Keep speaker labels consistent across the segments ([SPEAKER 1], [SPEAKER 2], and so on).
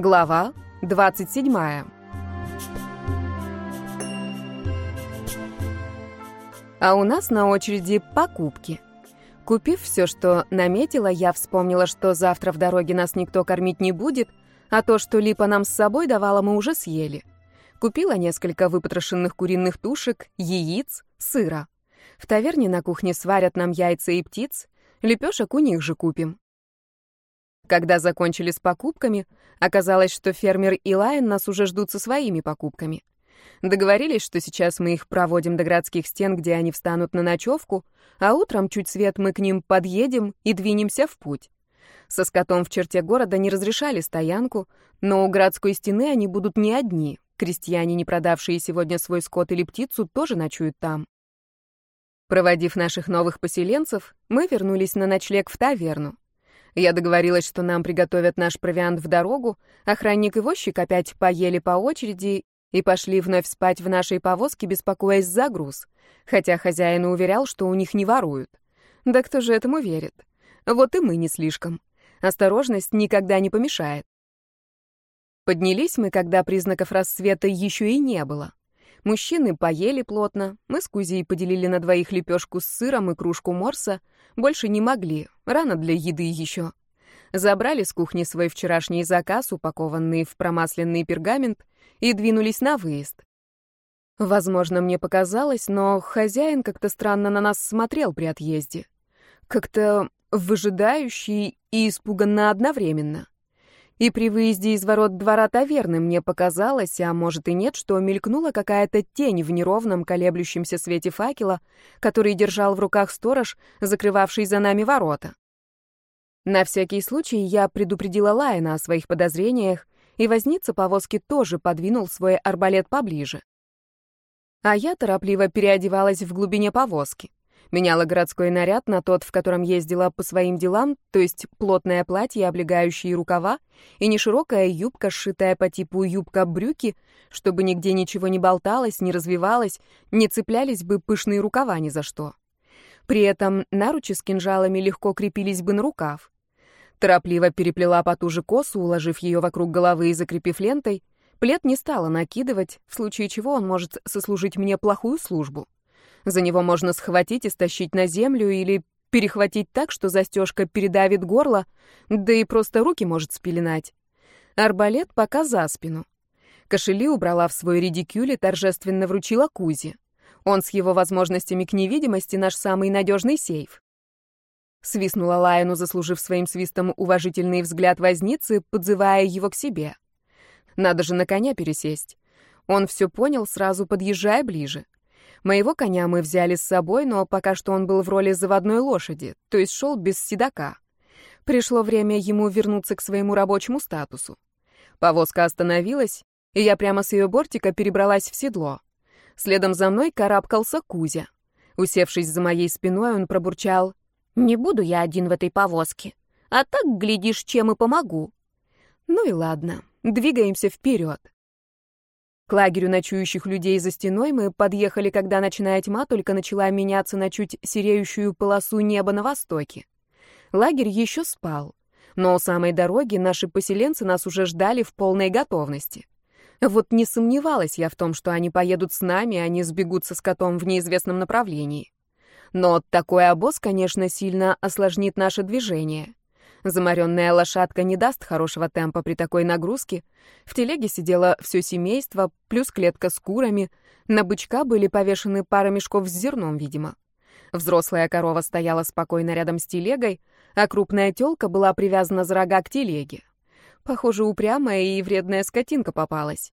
[SPEAKER 1] Глава 27. А у нас на очереди покупки. Купив все, что наметила, я вспомнила, что завтра в дороге нас никто кормить не будет, а то, что Липа нам с собой давала, мы уже съели. Купила несколько выпотрошенных куриных тушек, яиц, сыра. В таверне на кухне сварят нам яйца и птиц, лепешек у них же купим. Когда закончили с покупками, оказалось, что фермер и Лайон нас уже ждут со своими покупками. Договорились, что сейчас мы их проводим до городских стен, где они встанут на ночевку, а утром чуть свет мы к ним подъедем и двинемся в путь. Со скотом в черте города не разрешали стоянку, но у городской стены они будут не одни. Крестьяне, не продавшие сегодня свой скот или птицу, тоже ночуют там. Проводив наших новых поселенцев, мы вернулись на ночлег в таверну. Я договорилась, что нам приготовят наш провиант в дорогу, охранник и возчик опять поели по очереди и пошли вновь спать в нашей повозке, беспокоясь за груз, хотя хозяин уверял, что у них не воруют. Да кто же этому верит? Вот и мы не слишком. Осторожность никогда не помешает. Поднялись мы, когда признаков рассвета еще и не было. Мужчины поели плотно, мы с Кузей поделили на двоих лепешку с сыром и кружку морса, больше не могли, рано для еды еще. Забрали с кухни свой вчерашний заказ, упакованный в промасленный пергамент, и двинулись на выезд. Возможно, мне показалось, но хозяин как-то странно на нас смотрел при отъезде. Как-то выжидающий и испуганно одновременно. И при выезде из ворот двора таверны мне показалось, а может и нет, что мелькнула какая-то тень в неровном колеблющемся свете факела, который держал в руках сторож, закрывавший за нами ворота. На всякий случай я предупредила Лайна о своих подозрениях, и возница повозки тоже подвинул свой арбалет поближе. А я торопливо переодевалась в глубине повозки. Меняла городской наряд на тот, в котором ездила по своим делам, то есть плотное платье, облегающие рукава, и неширокая юбка, сшитая по типу юбка-брюки, чтобы нигде ничего не болталось, не развивалось, не цеплялись бы пышные рукава ни за что. При этом наручи с кинжалами легко крепились бы на рукав. Торопливо переплела потуже косу, уложив ее вокруг головы и закрепив лентой. Плед не стала накидывать, в случае чего он может сослужить мне плохую службу. За него можно схватить и стащить на землю или перехватить так, что застежка передавит горло, да и просто руки может спеленать. Арбалет пока за спину. Кошели убрала в свой редикюль и торжественно вручила Кузе. Он с его возможностями к невидимости наш самый надежный сейф. Свистнула Лайну, заслужив своим свистом уважительный взгляд возницы, подзывая его к себе. Надо же на коня пересесть. Он все понял, сразу подъезжая ближе. Моего коня мы взяли с собой, но пока что он был в роли заводной лошади, то есть шел без седока. Пришло время ему вернуться к своему рабочему статусу. Повозка остановилась, и я прямо с ее бортика перебралась в седло. Следом за мной карабкался Кузя. Усевшись за моей спиной, он пробурчал. «Не буду я один в этой повозке. А так, глядишь, чем и помогу». Ну и ладно, двигаемся вперед. К лагерю ночующих людей за стеной мы подъехали, когда ночная тьма только начала меняться на чуть сереющую полосу неба на востоке. Лагерь еще спал, но у самой дороги наши поселенцы нас уже ждали в полной готовности. Вот не сомневалась я в том, что они поедут с нами, а не сбегутся с котом в неизвестном направлении. Но такой обоз, конечно, сильно осложнит наше движение. Замаренная лошадка не даст хорошего темпа при такой нагрузке. В телеге сидело все семейство, плюс клетка с курами. На бычка были повешены пара мешков с зерном, видимо. Взрослая корова стояла спокойно рядом с телегой, а крупная тёлка была привязана за рога к телеге. Похоже, упрямая и вредная скотинка попалась.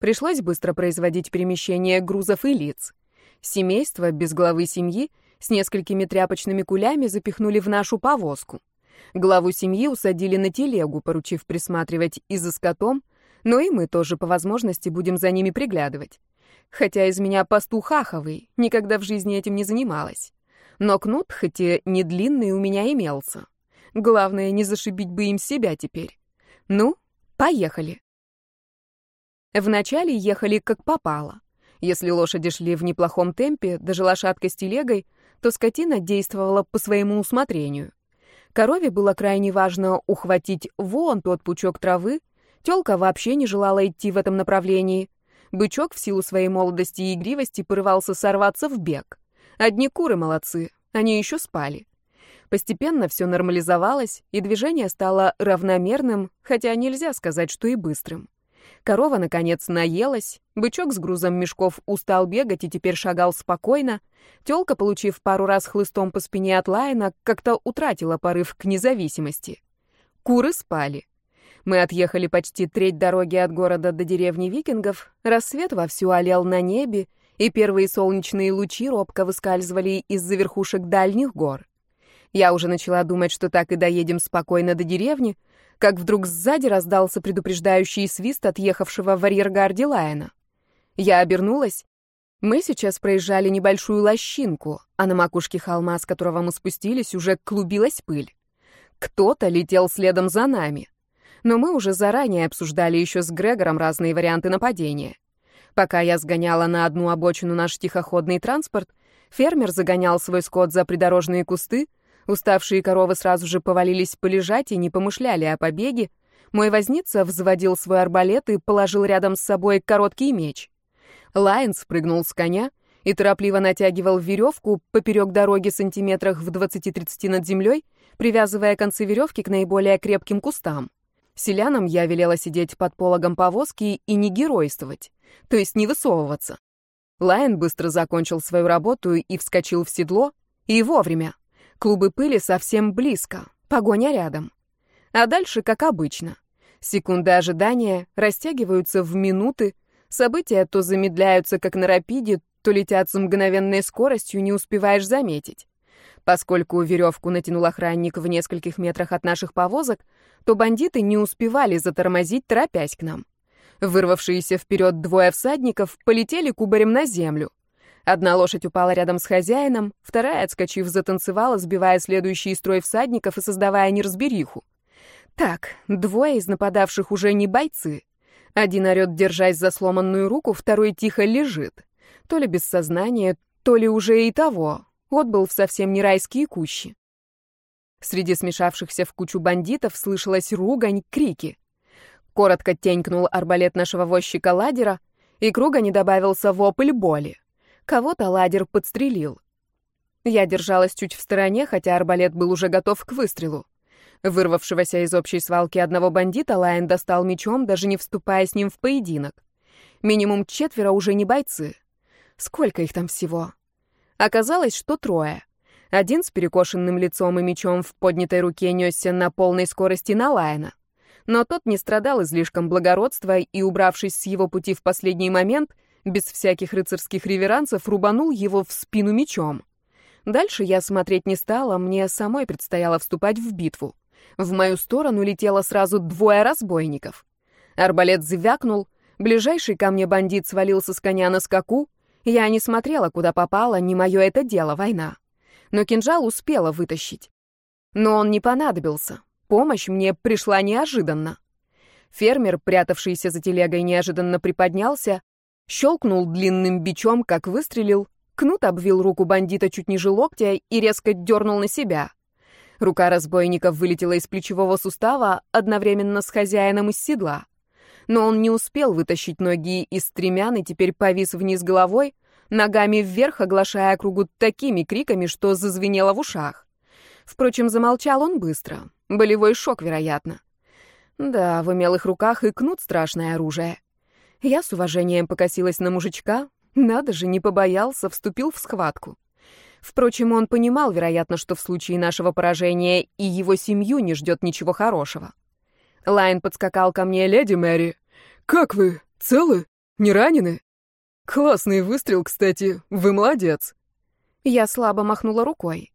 [SPEAKER 1] Пришлось быстро производить перемещение грузов и лиц. Семейство без главы семьи с несколькими тряпочными кулями запихнули в нашу повозку. Главу семьи усадили на телегу, поручив присматривать и за скотом, но и мы тоже по возможности будем за ними приглядывать. Хотя из меня пастух аховый, никогда в жизни этим не занималась. Но кнут, хоть и не длинный, у меня имелся. Главное, не зашибить бы им себя теперь. Ну, поехали. Вначале ехали как попало. Если лошади шли в неплохом темпе, даже лошадка с телегой, то скотина действовала по своему усмотрению. Корове было крайне важно ухватить вон тот пучок травы Тёлка вообще не желала идти в этом направлении. Бычок в силу своей молодости и игривости порывался сорваться в бег. Одни куры молодцы, они еще спали. Постепенно все нормализовалось, и движение стало равномерным, хотя нельзя сказать, что и быстрым. Корова, наконец, наелась, бычок с грузом мешков устал бегать и теперь шагал спокойно. Тёлка, получив пару раз хлыстом по спине от Лайна, как-то утратила порыв к независимости. Куры спали. Мы отъехали почти треть дороги от города до деревни викингов, рассвет вовсю олел на небе, и первые солнечные лучи робко выскальзывали из-за верхушек дальних гор. Я уже начала думать, что так и доедем спокойно до деревни, как вдруг сзади раздался предупреждающий свист отъехавшего в арьергарде Лайена. Я обернулась. Мы сейчас проезжали небольшую лощинку, а на макушке холма, с которого мы спустились, уже клубилась пыль. Кто-то летел следом за нами. Но мы уже заранее обсуждали еще с Грегором разные варианты нападения. Пока я сгоняла на одну обочину наш тихоходный транспорт, фермер загонял свой скот за придорожные кусты, Уставшие коровы сразу же повалились полежать и не помышляли о побеге. Мой возница взводил свой арбалет и положил рядом с собой короткий меч. Лайн спрыгнул с коня и торопливо натягивал веревку поперек дороги сантиметрах в 20-30 над землей, привязывая концы веревки к наиболее крепким кустам. Селянам я велела сидеть под пологом повозки и не геройствовать, то есть не высовываться. Лайн быстро закончил свою работу и вскочил в седло, и вовремя. Клубы пыли совсем близко, погоня рядом. А дальше, как обычно. Секунды ожидания растягиваются в минуты, события то замедляются, как на рапиде, то летят с мгновенной скоростью, не успеваешь заметить. Поскольку веревку натянул охранник в нескольких метрах от наших повозок, то бандиты не успевали затормозить, торопясь к нам. Вырвавшиеся вперед двое всадников полетели кубарем на землю. Одна лошадь упала рядом с хозяином, вторая, отскочив, затанцевала, сбивая следующий строй всадников и создавая неразбериху. Так, двое из нападавших уже не бойцы. Один орёт, держась за сломанную руку, второй тихо лежит. То ли без сознания, то ли уже и того. Отбыл в совсем не райские кущи. Среди смешавшихся в кучу бандитов слышалась ругань, крики. Коротко тенькнул арбалет нашего возчика ладера, и к ругани добавился вопль боли. Кого-то ладер подстрелил. Я держалась чуть в стороне, хотя арбалет был уже готов к выстрелу. Вырвавшегося из общей свалки одного бандита Лайн достал мечом, даже не вступая с ним в поединок. Минимум четверо уже не бойцы. Сколько их там всего? Оказалось, что трое. Один с перекошенным лицом и мечом в поднятой руке несся на полной скорости на Лайна. Но тот не страдал излишком благородства и, убравшись с его пути в последний момент, без всяких рыцарских реверансов рубанул его в спину мечом. Дальше я смотреть не стала, мне самой предстояло вступать в битву. В мою сторону летело сразу двое разбойников. Арбалет звякнул, ближайший ко мне бандит свалился с коня на скаку. Я не смотрела, куда попало, не мое это дело, война. Но кинжал успела вытащить. Но он не понадобился. Помощь мне пришла неожиданно. Фермер, прятавшийся за телегой, неожиданно приподнялся, Щелкнул длинным бичом, как выстрелил. Кнут обвил руку бандита чуть ниже локтя и резко дернул на себя. Рука разбойника вылетела из плечевого сустава одновременно с хозяином из седла. Но он не успел вытащить ноги из стремян и теперь повис вниз головой, ногами вверх, оглашая округу такими криками, что зазвенело в ушах. Впрочем, замолчал он быстро. Болевой шок, вероятно. Да, в умелых руках и кнут страшное оружие. Я с уважением покосилась на мужичка. Надо же, не побоялся, вступил в схватку. Впрочем, он понимал, вероятно, что в случае нашего поражения и его семью не ждет ничего хорошего. Лайн подскакал ко мне, леди Мэри. «Как вы? Целы? Не ранены?» «Классный выстрел, кстати. Вы молодец». Я слабо махнула рукой.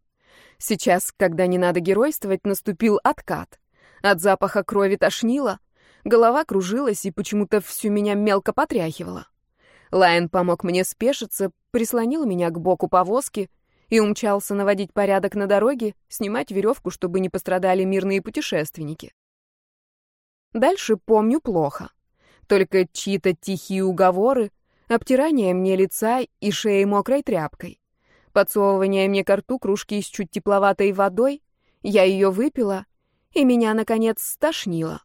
[SPEAKER 1] Сейчас, когда не надо геройствовать, наступил откат. От запаха крови тошнило, Голова кружилась и почему-то всю меня мелко потряхивала. Лайн помог мне спешиться, прислонил меня к боку повозки и умчался наводить порядок на дороге, снимать веревку, чтобы не пострадали мирные путешественники. Дальше помню плохо. Только чьи-то тихие уговоры, обтирание мне лица и шеи мокрой тряпкой. Подсовывание мне к рту кружки с чуть тепловатой водой, я ее выпила, и меня, наконец, стошнило.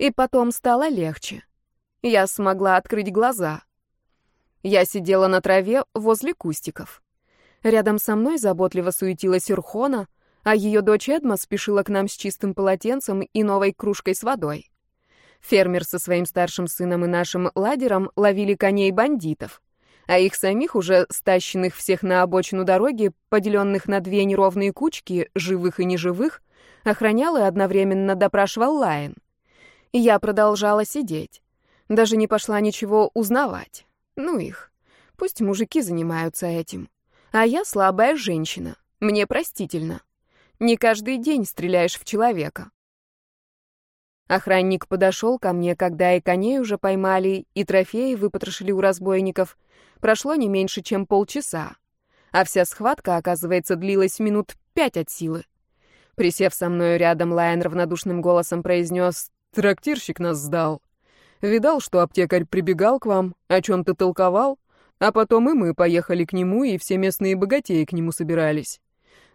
[SPEAKER 1] И потом стало легче. Я смогла открыть глаза. Я сидела на траве возле кустиков. Рядом со мной заботливо суетилась Ирхона, а ее дочь Эдма спешила к нам с чистым полотенцем и новой кружкой с водой. Фермер со своим старшим сыном и нашим ладером ловили коней бандитов, а их самих, уже стащенных всех на обочину дороги, поделенных на две неровные кучки, живых и неживых, охранял и одновременно допрашивал Лайн. Я продолжала сидеть. Даже не пошла ничего узнавать. Ну их. Пусть мужики занимаются этим. А я слабая женщина. Мне простительно. Не каждый день стреляешь в человека. Охранник подошел ко мне, когда и коней уже поймали, и трофеи выпотрошили у разбойников. Прошло не меньше, чем полчаса. А вся схватка, оказывается, длилась минут пять от силы. Присев со мною рядом, Лайон равнодушным голосом произнес «Трактирщик нас сдал. Видал, что аптекарь прибегал к вам, о чем-то толковал, а потом и мы поехали к нему, и все местные богатеи к нему собирались.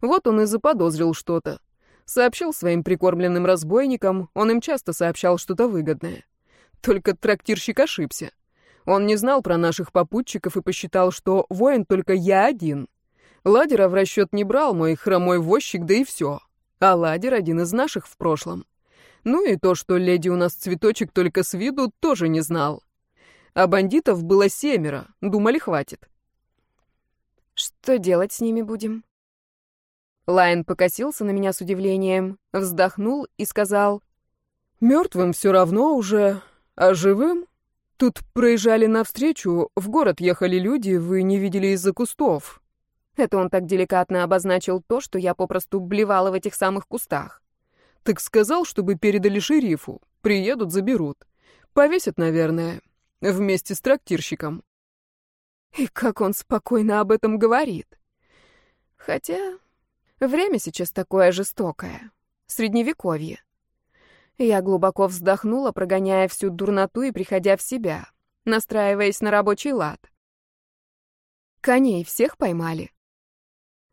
[SPEAKER 1] Вот он и заподозрил что-то. Сообщил своим прикормленным разбойникам, он им часто сообщал что-то выгодное. Только трактирщик ошибся. Он не знал про наших попутчиков и посчитал, что воин только я один. Ладера в расчет не брал мой хромой возчик, да и все. А ладер один из наших в прошлом. Ну и то, что леди у нас цветочек только с виду, тоже не знал. А бандитов было семеро, думали, хватит.
[SPEAKER 2] Что делать с ними будем?
[SPEAKER 1] Лайн покосился на меня с удивлением, вздохнул и сказал, «Мертвым все равно уже, а живым? Тут проезжали навстречу, в город ехали люди, вы не видели из-за кустов».
[SPEAKER 2] Это он так деликатно обозначил то, что я попросту блевала в этих самых кустах.
[SPEAKER 1] «Так сказал, чтобы передали шерифу. Приедут, заберут. Повесят, наверное. Вместе с трактирщиком.
[SPEAKER 2] И как он спокойно об этом говорит. Хотя время сейчас такое жестокое. Средневековье. Я глубоко вздохнула, прогоняя всю дурноту и приходя в себя, настраиваясь на рабочий лад. Коней всех поймали.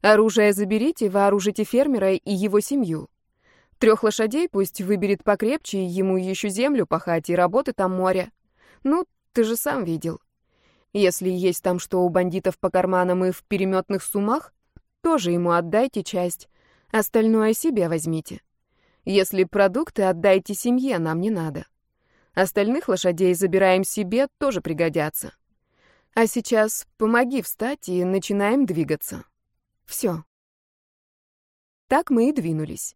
[SPEAKER 2] Оружие заберите, вооружите фермера и его семью. Трех лошадей пусть выберет покрепче, ему еще землю пахать и работы там море. Ну, ты же сам видел. Если есть там что у бандитов по карманам и в переметных сумах, тоже ему отдайте часть, остальное себе возьмите. Если продукты, отдайте семье, нам не надо. Остальных лошадей забираем себе, тоже пригодятся. А сейчас помоги встать и начинаем двигаться. Все. Так мы и двинулись.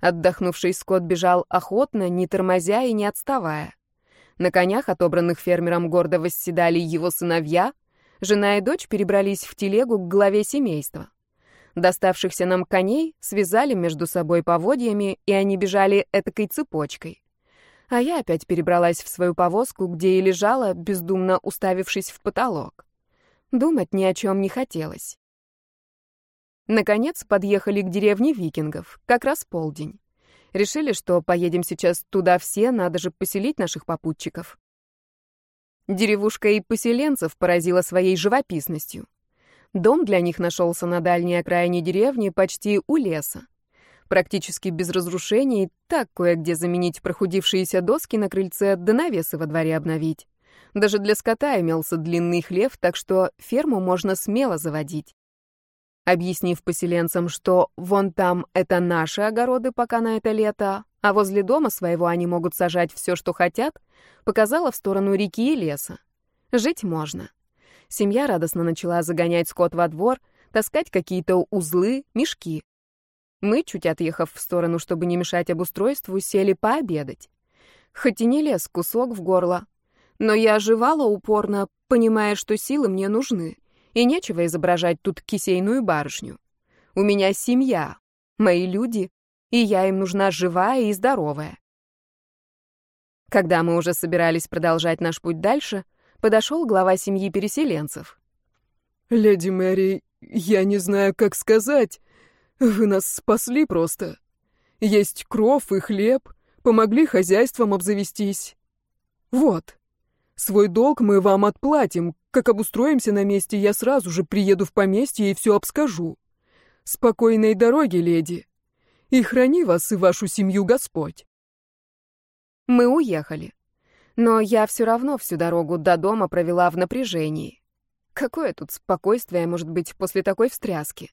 [SPEAKER 2] Отдохнувший скот бежал охотно, не тормозя и не отставая. На конях, отобранных фермером, гордо восседали его сыновья. Жена и дочь перебрались в телегу к главе семейства. Доставшихся нам коней связали между собой поводьями, и они бежали этакой цепочкой. А я опять перебралась в свою повозку, где и лежала, бездумно уставившись в потолок. Думать ни о чем не хотелось. Наконец подъехали к деревне викингов, как раз полдень. Решили, что поедем сейчас туда все, надо же поселить наших попутчиков. Деревушка и поселенцев поразила своей живописностью. Дом для них нашелся на дальней окраине деревни, почти у леса. Практически без разрушений, так кое-где заменить прохудившиеся доски на крыльце, да навесы во дворе обновить. Даже для скота имелся длинный хлев, так что ферму можно смело заводить. Объяснив поселенцам, что вон там это наши огороды пока на это лето, а возле дома своего они могут сажать все, что хотят, показала в сторону реки и леса. Жить можно. Семья радостно начала загонять скот во двор, таскать какие-то узлы, мешки. Мы, чуть отъехав в сторону, чтобы не мешать обустройству, сели пообедать. Хоть и не лез кусок в горло, но я оживала упорно, понимая, что силы мне нужны — и нечего изображать тут кисейную барышню. У меня семья, мои люди, и я им нужна живая и здоровая. Когда мы уже собирались продолжать наш путь дальше, подошел глава семьи переселенцев.
[SPEAKER 3] «Леди Мэри, я не знаю, как сказать. Вы нас спасли просто. Есть кров и хлеб, помогли хозяйством обзавестись. Вот». Свой долг мы вам отплатим. Как обустроимся на месте, я сразу же приеду в поместье и все обскажу. Спокойной дороги, леди. И храни вас и вашу семью Господь.
[SPEAKER 1] Мы уехали. Но я все равно всю дорогу до дома провела в напряжении. Какое тут спокойствие может быть после такой встряски?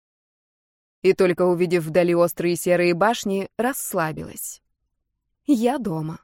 [SPEAKER 1] И только увидев вдали острые серые башни, расслабилась. Я дома.